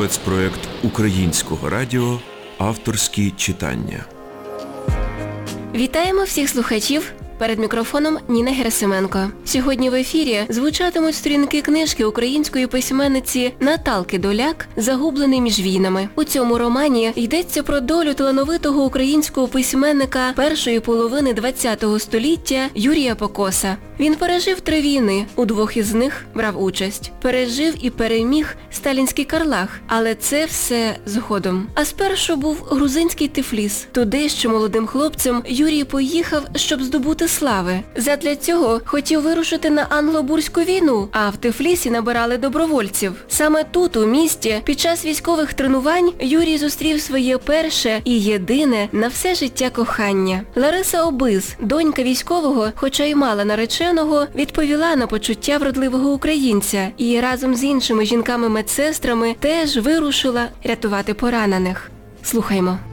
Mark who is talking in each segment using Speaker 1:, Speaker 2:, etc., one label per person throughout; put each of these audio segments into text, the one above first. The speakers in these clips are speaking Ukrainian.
Speaker 1: спецпроект Українського радіо Авторські читання.
Speaker 2: Вітаємо всіх слухачів. Перед мікрофоном Ніна Герасименко. Сьогодні в ефірі звучатимуть сторінки книжки української письменниці Наталки Доляк Загублений між війнами. У цьому романі йдеться про долю талановитого українського письменника першої половини ХХ століття Юрія Покоса. Він пережив три війни, у двох із них брав участь. Пережив і переміг сталінський карлах, але це все згодом. А спершу був грузинський Тифліс. Туди, що молодим хлопцем, Юрій поїхав, щоб здобути слави. Задля цього хотів вирушити на англо-бурську війну, а в Тифлісі набирали добровольців. Саме тут, у місті, під час військових тренувань Юрій зустрів своє перше і єдине на все життя кохання. Лариса Обиз, донька військового, хоча й мала нареченого, відповіла на почуття вродливого українця і разом з іншими жінками-медсестрами теж вирушила рятувати поранених. Слухаймо.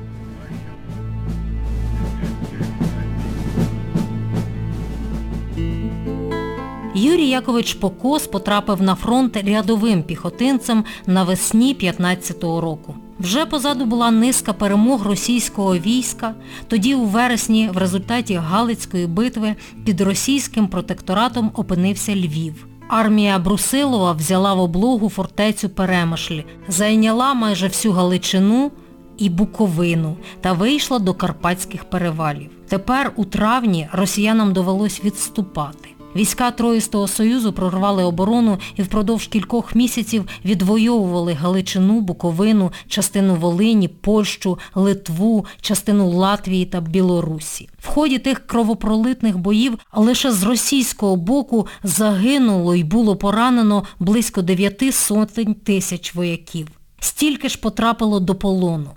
Speaker 3: Юрій Якович Покос потрапив на фронт рядовим піхотинцем навесні 15-го року. Вже позаду була низка перемог російського війська, тоді у вересні в результаті Галицької битви під російським протекторатом опинився Львів. Армія Брусилова взяла в облогу фортецю Перемишлі, зайняла майже всю Галичину і Буковину та вийшла до Карпатських перевалів. Тепер у травні росіянам довелось відступати. Війська Троїстого Союзу прорвали оборону і впродовж кількох місяців відвоювали Галичину, Буковину, частину Волині, Польщу, Литву, частину Латвії та Білорусі. В ході тих кровопролитних боїв лише з російського боку загинуло і було поранено близько дев'яти сотень тисяч вояків. Стільки ж потрапило до полону.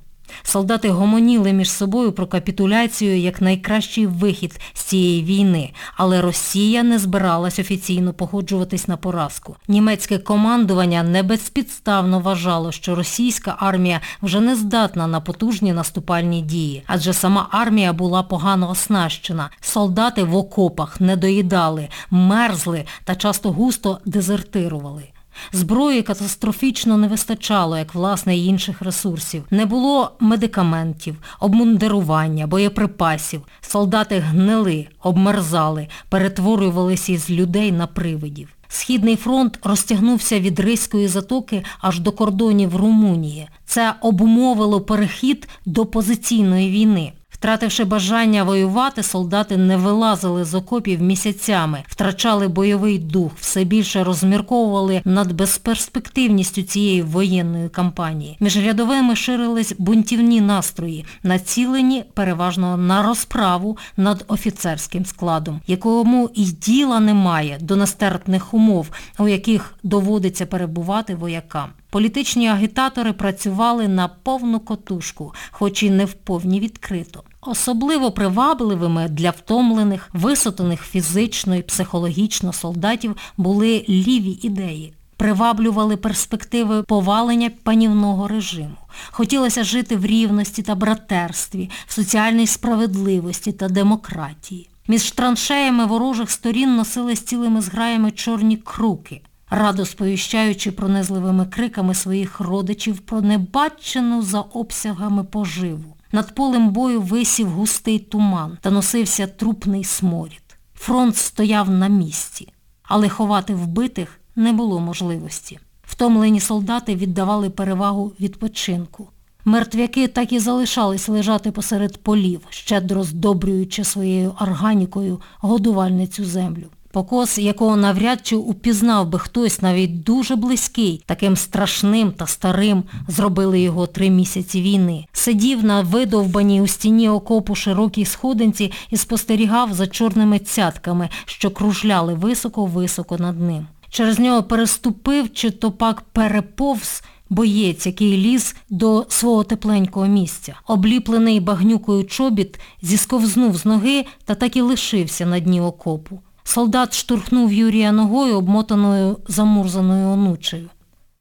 Speaker 3: Солдати гомоніли між собою про капітуляцію як найкращий вихід з цієї війни, але Росія не збиралась офіційно погоджуватись на поразку. Німецьке командування не безпідставно вважало, що російська армія вже не здатна на потужні наступальні дії, адже сама армія була погано оснащена. Солдати в окопах не доїдали, мерзли та часто густо дезертирували. Зброї катастрофічно не вистачало, як власне і інших ресурсів. Не було медикаментів, обмундирування, боєприпасів. Солдати гнили, обмерзали, перетворювалися із людей на привидів. Східний фронт розтягнувся від Ризької затоки аж до кордонів Румунії. Це обумовило перехід до позиційної війни. Втративши бажання воювати, солдати не вилазили з окопів місяцями, втрачали бойовий дух, все більше розмірковували над безперспективністю цієї воєнної кампанії. Між рядовими ширились бунтівні настрої, націлені переважно на розправу над офіцерським складом, якому і діла немає до нестерпних умов, у яких доводиться перебувати воякам. Політичні агітатори працювали на повну котушку, хоч і не в повні відкрито. Особливо привабливими для втомлених, висотаних фізично і психологічно солдатів були ліві ідеї. Приваблювали перспективи повалення панівного режиму. Хотілося жити в рівності та братерстві, в соціальній справедливості та демократії. Між траншеями ворожих сторін носились цілими зграями чорні круки радо сповіщаючи пронизливими криками своїх родичів про небачену за обсягами поживу. Над полем бою висів густий туман та носився трупний сморід. Фронт стояв на місці, але ховати вбитих не було можливості. Втомлені солдати віддавали перевагу відпочинку. Мертвяки так і залишались лежати посеред полів, щедро здобрюючи своєю органікою годувальницю землю. Покос, якого навряд чи упізнав би хтось навіть дуже близький, таким страшним та старим зробили його три місяці війни. Сидів на видовбаній у стіні окопу широкій сходинці і спостерігав за чорними цятками, що кружляли високо-високо над ним. Через нього переступив чи то пак переповз боєць, який ліз до свого тепленького місця. Обліплений багнюкою чобіт зісковзнув з ноги та так і лишився на дні окопу. Солдат штурхнув Юрія ногою, обмотаною замурзаною онучею.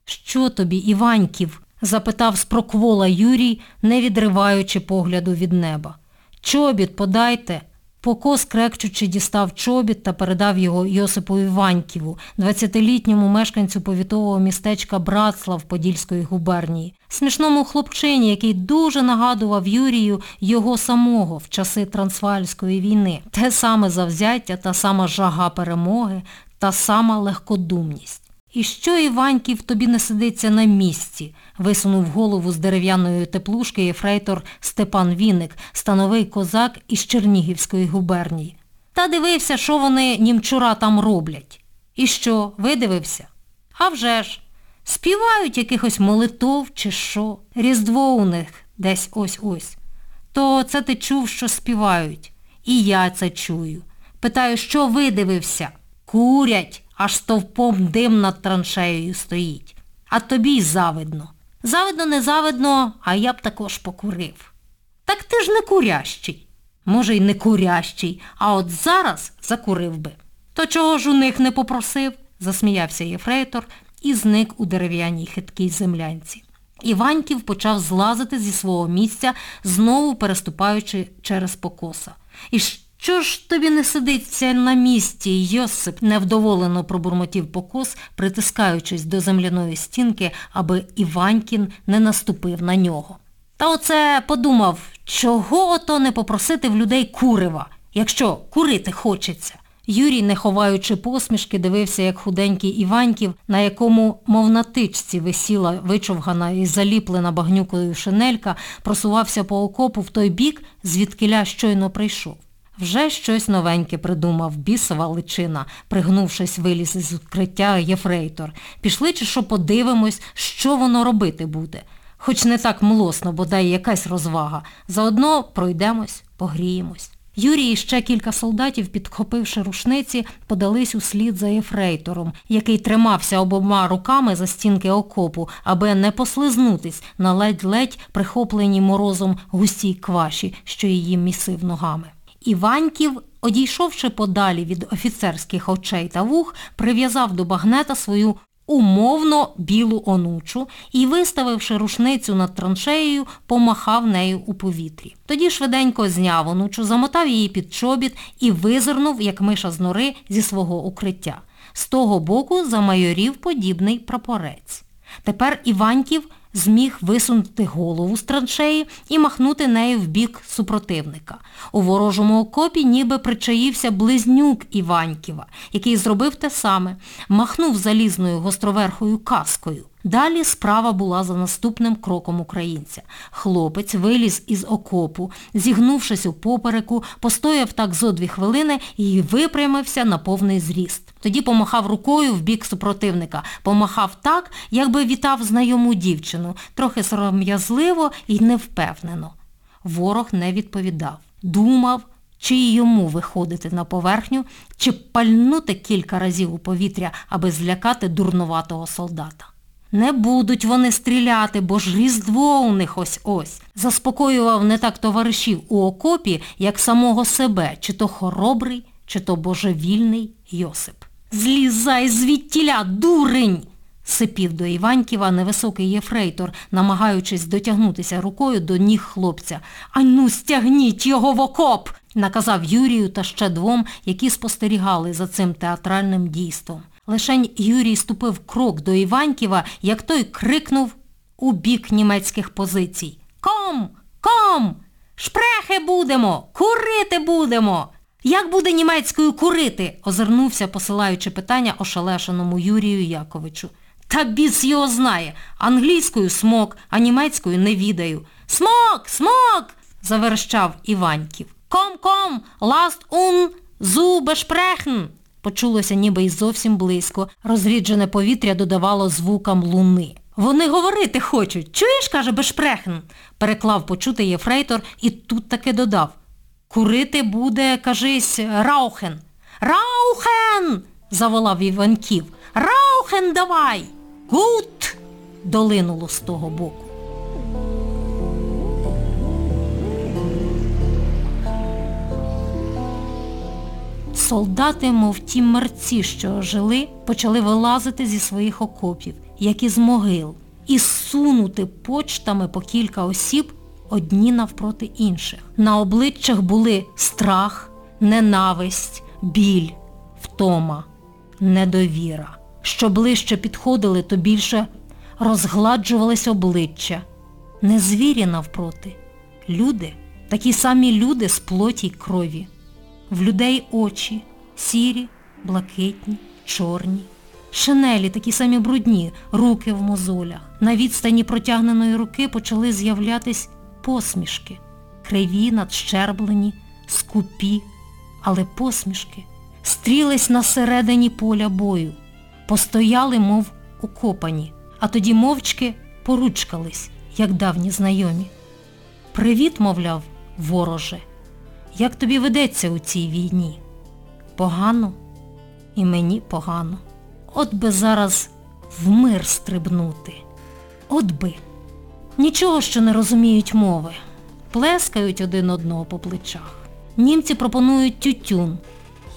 Speaker 3: Що тобі, Іваньків? запитав спроквола Юрій, не відриваючи погляду від неба. Чобіт подайте. Покос, крекчучи, дістав чобіт та передав його Йосипу Іваньківу, 20-літньому мешканцю повітового містечка Братслав Подільської губернії, смішному хлопчині, який дуже нагадував Юрію його самого в часи Трансвальської війни. Те саме завзяття, та сама жага перемоги, та сама легкодумність. І що, Іваньків, тобі не сидиться на місці? висунув голову з дерев'яної теплушки єфрейтор Степан Вінник, становий козак із Чернігівської губернії. Та дивився, що вони німчура там роблять. І що, видивився? А вже ж, співають якихось молитов чи що. Різдво у них десь ось-ось. То це ти чув, що співають. І я це чую. Питаю, що видивився? Курять, аж стовпом дим над траншеєю стоїть. А тобі й завидно. Завидно, не завидно, а я б також покурив. Так ти ж не курящий. Може, й не курящий, а от зараз закурив би. То чого ж у них не попросив? засміявся єфрейтор і зник у дерев'яній хиткій землянці. Іваньків почав злазити зі свого місця, знову переступаючи через покоса. І що ж тобі не сидиться на місці, Йосип, невдоволено пробурмотів покос, притискаючись до земляної стінки, аби Іванькін не наступив на нього. Та оце подумав, чого ото не попросити в людей курива, якщо курити хочеться. Юрій, не ховаючи посмішки, дивився, як худенький Іваньків, на якому, мов на тичці, висіла вичовгана і заліплена багнюкою шинелька, просувався по окопу в той бік, звідкиля щойно прийшов. Вже щось новеньке придумав, бісова личина, пригнувшись, виліз із укриття єфрейтор. Пішли чи що подивимось, що воно робити буде. Хоч не так млосно, бодай якась розвага. Заодно пройдемось, погріємось. Юрій і ще кілька солдатів, підхопивши рушниці, подались услід за єфрейтором, який тримався обома руками за стінки окопу, аби не послизнутись на ледь-ледь прихопленій морозом густій кваші, що її місив ногами. Іваньків, одійшовши подалі від офіцерських очей та вух, прив'язав до багнета свою умовно білу онучу і, виставивши рушницю над траншеєю, помахав нею у повітрі. Тоді швиденько зняв онучу, замотав її під чобіт і визирнув, як миша з нори, зі свого укриття. З того боку замайорів подібний прапорець. Тепер Іваньків зміг висунути голову з траншеї і махнути нею в бік супротивника. У ворожому окопі ніби причаївся близнюк Іваньківа, який зробив те саме, махнув залізною гостроверхою каскою. Далі справа була за наступним кроком українця. Хлопець виліз із окопу, зігнувшись у попереку, постояв так зо дві хвилини і випрямився на повний зріст. Тоді помахав рукою в бік супротивника, помахав так, якби вітав знайому дівчину, трохи сором'язливо і невпевнено. Ворог не відповідав. Думав, чи й йому виходити на поверхню, чи пальнути кілька разів у повітря, аби злякати дурнуватого солдата. Не будуть вони стріляти, бо ж різдво у них ось-ось. Заспокоював не так товаришів у окопі, як самого себе, чи то хоробрий, чи то божевільний Йосип. Злізай звідтіля, дурень! сипів до Іваньківа невисокий єфрейтор, намагаючись дотягнутися рукою до ніг хлопця. Ану, стягніть його в окоп! наказав Юрію та ще двом, які спостерігали за цим театральним дійством. Лишень Юрій ступив крок до Іваньківа, як той крикнув у бік німецьких позицій. Ком! Ком! Шпрехи будемо! Курити будемо! Як буде німецькою курити? озирнувся, посилаючи питання ошелешеному Юрію Яковичу. Та біс його знає. Англійською смок, а німецькою не відаю. Смок! Смок! заверщав Іваньків. Komm-komm! Lasst uns besprechen! Почулося ніби й зовсім близько. Розріджене повітря додавало звукам луни. Вони говорити хочуть. Чуєш, каже besprechen? Переклав почутий єфрейтор і тут таки додав. Курити буде, кажись, rauchen. Rauchen! заволав Іванків. Rauchen давай! Gut! долинуло з того боку. Солдати, мов ті мерці, що жили, почали вилазити зі своїх окопів, як із могил, і сунути почтами по кілька осіб одні навпроти інших. На обличчях були страх, ненависть, біль, втома, недовіра. Що ближче підходили, то більше розгладжувались обличчя. Не звірі навпроти. Люди, такі самі люди з плоті й крові. В людей очі, сірі, блакитні, чорні. Шинелі такі самі брудні, руки в мозолях. На відстані протягненої руки почали з'являтись посмішки. Криві, надщерблені, скупі, але посмішки стрілись на середині поля бою. Постояли, мов укопані, а тоді мовчки поручкались, як давні знайомі. Привіт, мовляв, вороже, як тобі ведеться у цій війні? Погано і мені погано. От би зараз в мир стрибнути. От би. Нічого, що не розуміють мови. Плескають один одного по плечах. Німці пропонують тютюн,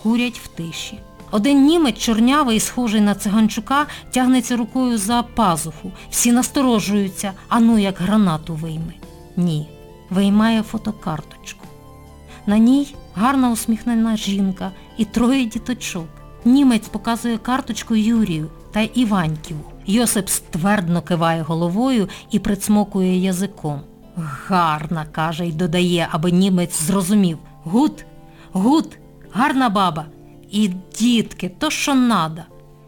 Speaker 3: курять в тиші. Один німець, чорнявий, схожий на циганчука, тягнеться рукою за пазуху. Всі насторожуються, а ну як гранату вийме. Ні, виймає фотокарточку. На ній гарна усміхнена жінка і троє діточок. Німець показує карточку Юрію та Іваньківу. Йосип ствердно киває головою і прицмокує язиком. Гарна, каже й додає, аби німець зрозумів. Gut, gut, гарна баба. І дітки, то що надо.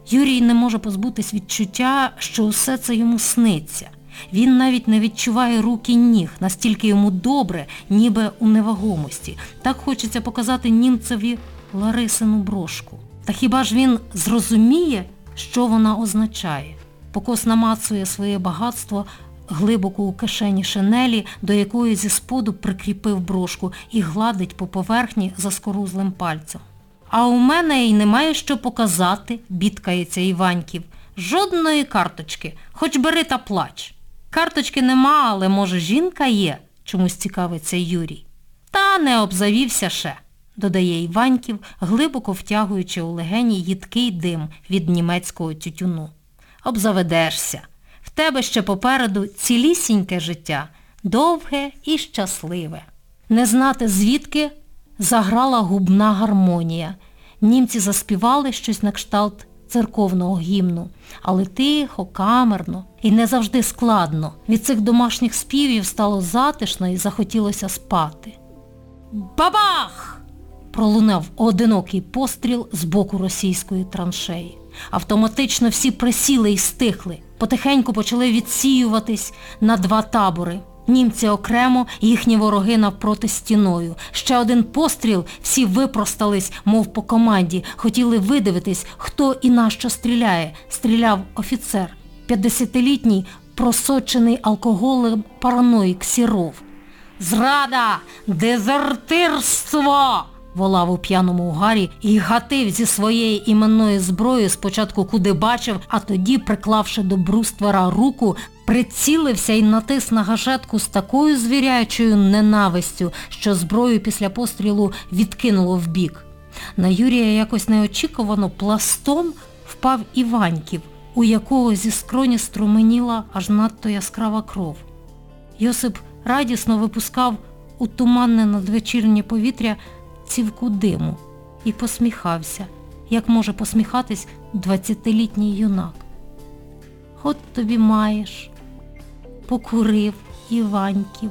Speaker 3: Юрій не може позбутись відчуття, що усе це йому сниться. Він навіть не відчуває рук і ніг, настільки йому добре, ніби у невагомості. Так хочеться показати німцеві Ларисину брошку. Та хіба ж він зрозуміє, що вона означає? Покос намацує своє багатство глибоко у кишені шинелі, до якої зі споду прикріпив брошку і гладить по поверхні заскорузлим пальцем. А у мене й немає що показати, бідкається Іваньків. Жодної карточки, хоч бери та плач. Карточки нема, але може жінка є, чомусь цікавиться Юрій. Та не обзавівся ще, додає Іваньків, глибоко втягуючи у легені їдкий дим від німецького тютюну. Обзаведешся. В тебе ще попереду цілісіньке життя, довге і щасливе. Не знати звідки заграла губна гармонія. Німці заспівали щось на кшталт церковного гімну, але тихо, камерно і не завжди складно. Від цих домашніх співів стало затишно і захотілося спати. Бабах! пролунав одинокий постріл з боку російської траншеї. Автоматично всі присіли і стихли. Потихеньку почали відсіюватись на два табори. Німці окремо, їхні вороги навпроти стіною. Ще один постріл, всі випростались, мов по команді, хотіли видивитись, хто і на що стріляє. Стріляв офіцер, 50-літній, просочений алкоголем параноїк Сіров. Зрада! Дезертирство! волав у п'яному угарі і гатив зі своєї іменної зброї спочатку куди бачив, а тоді, приклавши до бруствера руку, прицілився і натис на гашетку з такою звірячою ненавистю, що зброю після пострілу відкинуло вбік. На Юрія якось неочікувано пластом впав Іваньків, у якого зі скроні струменіла аж надто яскрава кров. Йосип радісно випускав у туманне надвечірнє повітря цівку диму і посміхався, як може посміхатись 20-літній юнак. От тобі маєш, покурив Іваньків.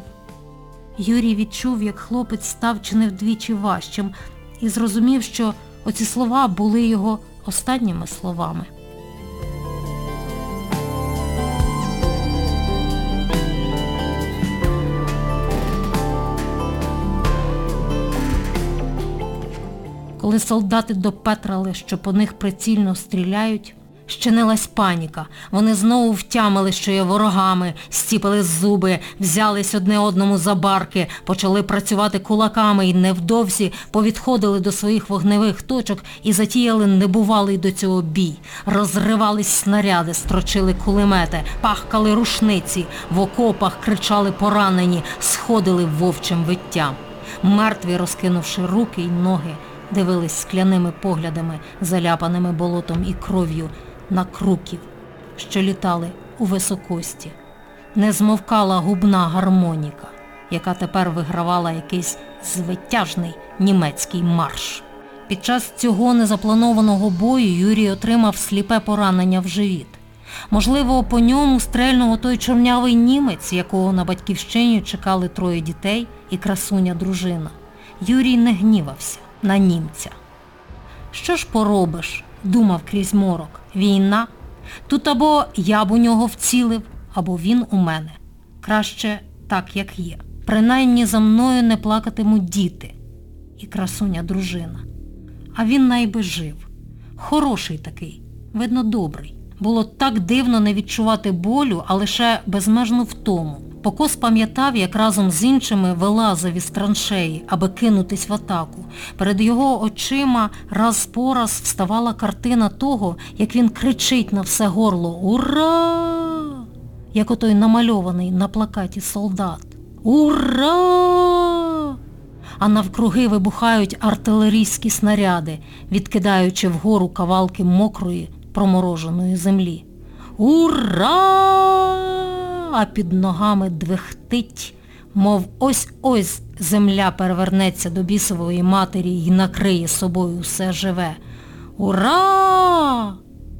Speaker 3: Юрій відчув, як хлопець став чи не вдвічі важчим і зрозумів, що оці слова були його останніми словами. Коли солдати допетрали, що по них прицільно стріляють, щинилась паніка. Вони знову втямили, що є ворогами, стіпили зуби, взялись одне одному за барки, почали працювати кулаками і невдовзі повідходили до своїх вогневих точок і затіяли небувалий до цього бій. Розривались снаряди, строчили кулемети, пахкали рушниці, в окопах кричали поранені, сходили вовчим виттям. Мертві, розкинувши руки й ноги, дивились скляними поглядами, заляпаними болотом і кров'ю на круків, що літали у високості. Не змовкала губна гармоніка. яка тепер вигравала якийсь звитяжний німецький марш. Під час цього незапланованого бою Юрій отримав сліпе поранення в живіт. Можливо, по ньому стрельнув той чорнявий німець, якого на батьківщині чекали троє дітей і красуня дружина. Юрій не гнівався на німця. Що ж поробиш, думав крізь морок, війна. Тут або я б у нього вцілив, або він у мене. Краще так, як є. Принаймні за мною не плакатимуть діти і красуня дружина. А він найби жив. Хороший такий, видно, добрий. Було так дивно не відчувати болю, а лише безмежну втому. Покос пам'ятав, як разом з іншими вилазив із траншеї, аби кинутись в атаку. Перед його очима раз по раз вставала картина того, як він кричить на все горло «Ура!», як отой намальований на плакаті солдат. «Ура!» а навкруги вибухають артилерійські снаряди, відкидаючи вгору кавалки мокрої, промороженої землі. Ура! А під ногами двихтить, мов ось-ось земля перевернеться до бісової матері і накриє собою все живе. Ура!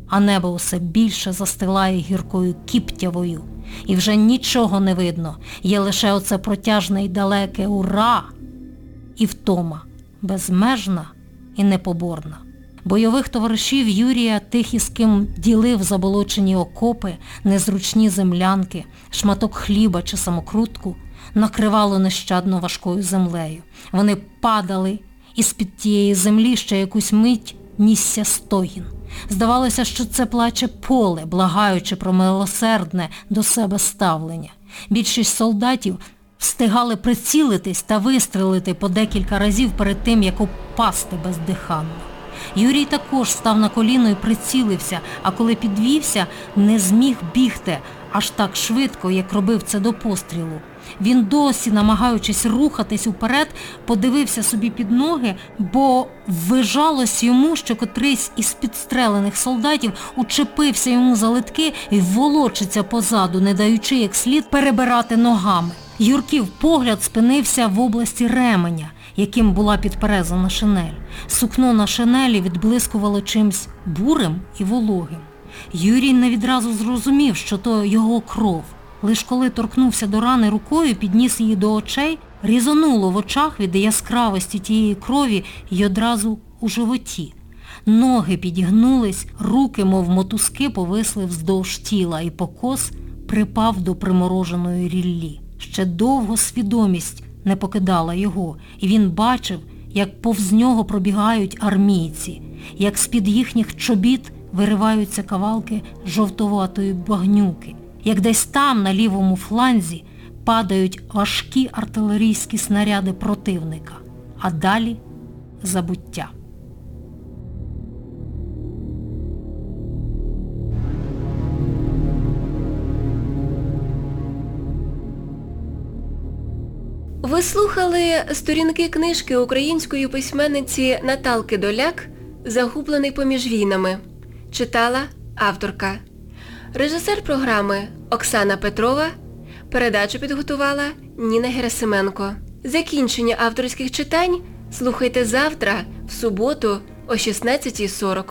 Speaker 3: А небо усе більше застилає гіркою кіптявою. І вже нічого не видно, є лише оце протяжне й далеке ура! і втома, безмежна і непоборна. Бойових товаришів Юрія тих із ким ділив заболочені окопи, незручні землянки, шматок хліба чи самокрутку, накривало нещадно важкою землею. Вони падали, і з-під тієї землі ще якусь мить нісся стогін. Здавалося, що це плаче поле, благаючи про милосердне до себе ставлення. Більшість солдатів встигали прицілитись та вистрелити по декілька разів перед тим, як упасти бездиханно. Юрій також став на коліно і прицілився, а коли підвівся, не зміг бігти аж так швидко, як робив це до пострілу. Він досі, намагаючись рухатись уперед, подивився собі під ноги, бо ввижалось йому, що котрийсь із підстрелених солдатів учепився йому за литки і волочиться позаду, не даючи як слід перебирати ногами. Юрків погляд спинився в області ременя, яким була підперезана шинель. Сукно на шинелі відблискувало чимсь бурим і вологим. Юрій не відразу зрозумів, що то його кров. Лиш коли торкнувся до рани рукою, підніс її до очей, різонуло в очах від яскравості тієї крові й одразу у животі. Ноги підігнулись, руки, мов мотузки, повисли вздовж тіла, і покос припав до примороженої ріллі. Ще довго свідомість не покидала його, і він бачив, як повз нього пробігають армійці, як з-під їхніх чобіт вириваються кавалки жовтоватої багнюки, як десь там, на лівому фланзі, падають важкі артилерійські снаряди противника, а далі забуття.
Speaker 2: Ви слухали сторінки книжки української письменниці Наталки Доляк Загублений поміж війнами. Читала авторка. Режисер програми Оксана Петрова. Передачу підготувала Ніна Герасименко. Закінчення авторських читань слухайте завтра, в суботу о 16.40.